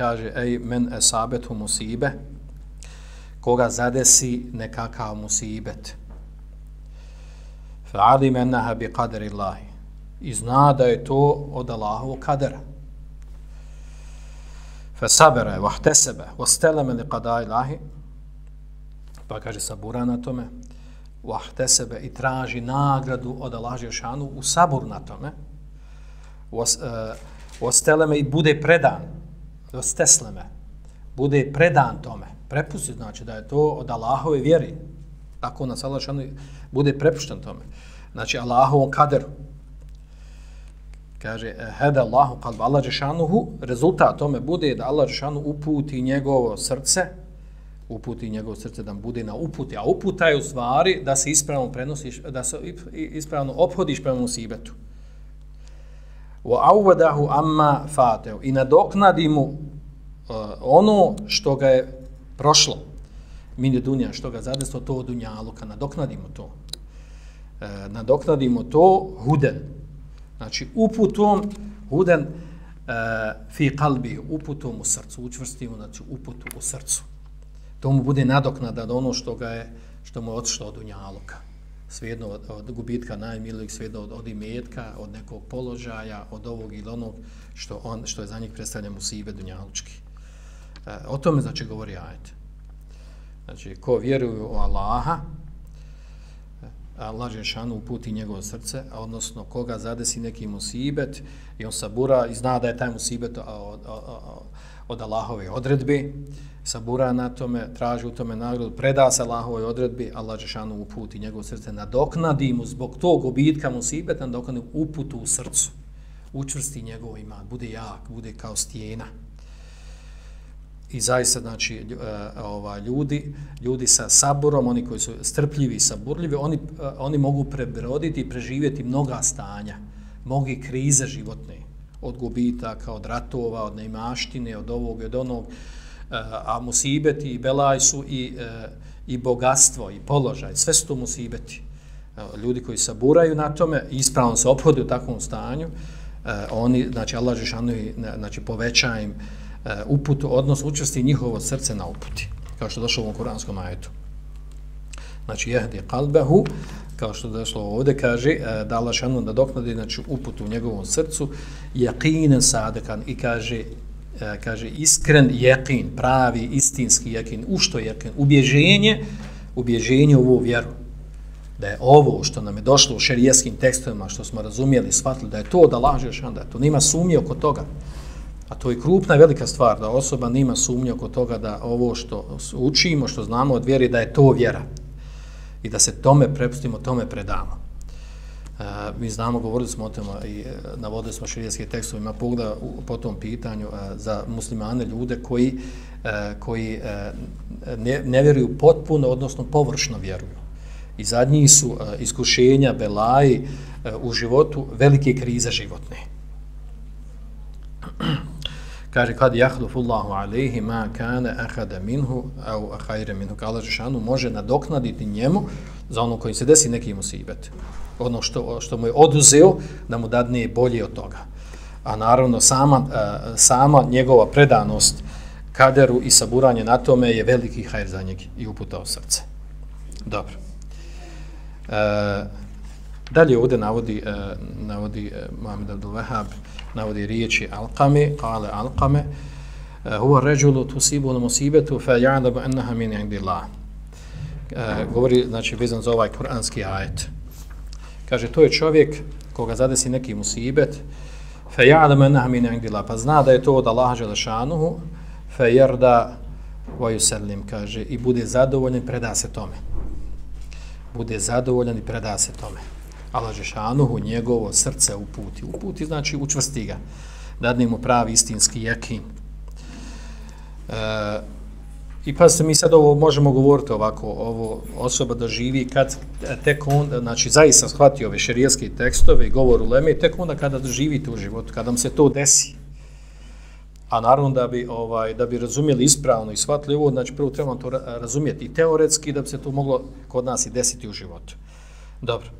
kaže, ej, men esabetu musibe, koga zadesi nekakav musibet. Fa'ali mennaha bi qadri Allahi. I zna da je to od Allahovog kadera. Fa sabere, vahtesebe, li qadai Allahi. Pa kaže, sabura na tome. Vahtesebe i traži nagradu od Allahi šanu u sabur na tome. Vasteleme eh, i bude predan. Vastesleme. Bude predan tome. Prepusti, znači da je to od Allahove vjeri. Tako nas Allah šanu bude prepušten tome. Znači, Allahovom kaderu kaže e, heda Allahu kalba, Allah Žešanuhu, rezultat tome bude da Allah Žešanu uputi njegovo srce uputi njegovo srce da bude na uputi a uputa je u stvari da se ispravno prenosiš da se ispravno ophodiš prema musibetu wa awadahu amma fateo i nadoknadi mu uh, ono što ga je prošlo. Min dunja što ga zadeslo to dunjaluka. Nadoknadimo to. Uh, nadoknadimo to huden. Znači, uputom, huden uh, fi kalbi, uputom u srcu, učvrstimo, znači, uputu u srcu. To mu bude nadoknada da ono što ga je, što mu je otišlo od unjaloka. Svejedno od, od gubitka najmilijeg, svejedno od, od imetka, od nekog položaja, od ovog ili onog što, on, što je za njih predstavljen u sive dunjalučki. E, o tome, znači, govori ajte. Znači, ko vjeruju u Allaha, Allah Žešanu uputi njegovo srce, a odnosno koga zadesi neki musibet i on sabura i zna da je taj musibet od, od, od Allahove odredbi, sabura na tome, traži u tome nagradu, preda se Allahove odredbi, Allah Žešanu uputi njegovo srce, nadoknadi mu zbog tog obitka musibeta, nadoknadi uputu u srcu, učvrsti njegov iman, bude jak, bude kao stijena i zaista znači e, ova ljudi ljudi sa saburom oni koji su strpljivi i saburljivi oni e, oni mogu prebroditi i preživjeti mnoga stanja mnoge krize životne. Od gubitaka od ratova od neimaštine od ovog i od onog. E, a musibeti i belaj su i i bogatstvo i položaj. Sve su to musibeti. Ljudi koji saburaju na tome i ispravno se ophode u takvom stanju. Oni znači Allah dželle znači poveća im uh, Eh, uputu, odnos učesti njihovo srce na uputi, kao što je došlo u kuranskom ajetu. Znači, jehdi kalbehu, kao što je došlo ovdje, kaže, eh, da Allah šanu da doknadi znači, uputu u njegovom srcu, jeqinen sadekan i kaže, eh, kaže iskren jekin, pravi, istinski jekin, u što jekin, Ubježenje, ubježenje u ovu vjeru da je ovo što nam je došlo u šerijeskim tekstovima, što smo razumijeli, shvatili, da je to da lažeš, da to nima sumnje oko toga. A to je krupna velika stvar, da osoba nima sumnje oko toga da ovo što učimo, što znamo od vjeri, da je to vjera. I da se tome prepustimo, tome predamo. E, mi znamo, govorili smo o tome i e, navodili smo širijeske tekstove, ima pogleda po tom pitanju e, za muslimane ljude koji, e, koji e, ne, ne vjeruju potpuno, odnosno površno vjeruju. I zadnji su e, iskušenja, belaji e, u životu, velike krize životne kaže kad yahdufullahu alayhi ma kana ahada minhu au khayra minhu. Kala šanu može nadoknaditi njemu za ono koji se desi neki musibet. Ono što što mu je oduzeo da mu dadne bolje od toga. A naravno sama e, sama njegova predanost kaderu i saburanje na tome je veliki hajr za njeg i uputao srce. Dobro. E, dalje ovdje navodi e, navodi e, Muhammed Abdul Wahhab navodi riječi Alqame, kale Alqame, eh, huwa ređulu tusibu na musibetu fe ja'lamu annaha min indillah. E, govori, znači, vezan za ovaj kuranski ajet. Kaže, to je čovjek koga zadesi neki musibet, fe ja'lamu annaha min indillah, pa zna da je to od Allaha Želešanuhu, fe yarda wa yusallim, kaže, i bude zadovoljan preda se tome. Bude zadovoljan i preda se tome. Allah Žešanuhu njegovo srce uputi. Uputi znači učvrsti ga. Dadne mu pravi istinski jakin. E, I pa se mi sad ovo možemo govoriti ovako, ovo osoba da živi kad e, tek on, znači zaista shvati ove šerijeske tekstove i govor u Leme, tek onda kada živite u životu, kada vam se to desi. A naravno da bi, ovaj, da bi razumjeli ispravno i shvatili ovo, znači prvo trebamo to razumjeti i teoretski da bi se to moglo kod nas i desiti u životu. Dobro.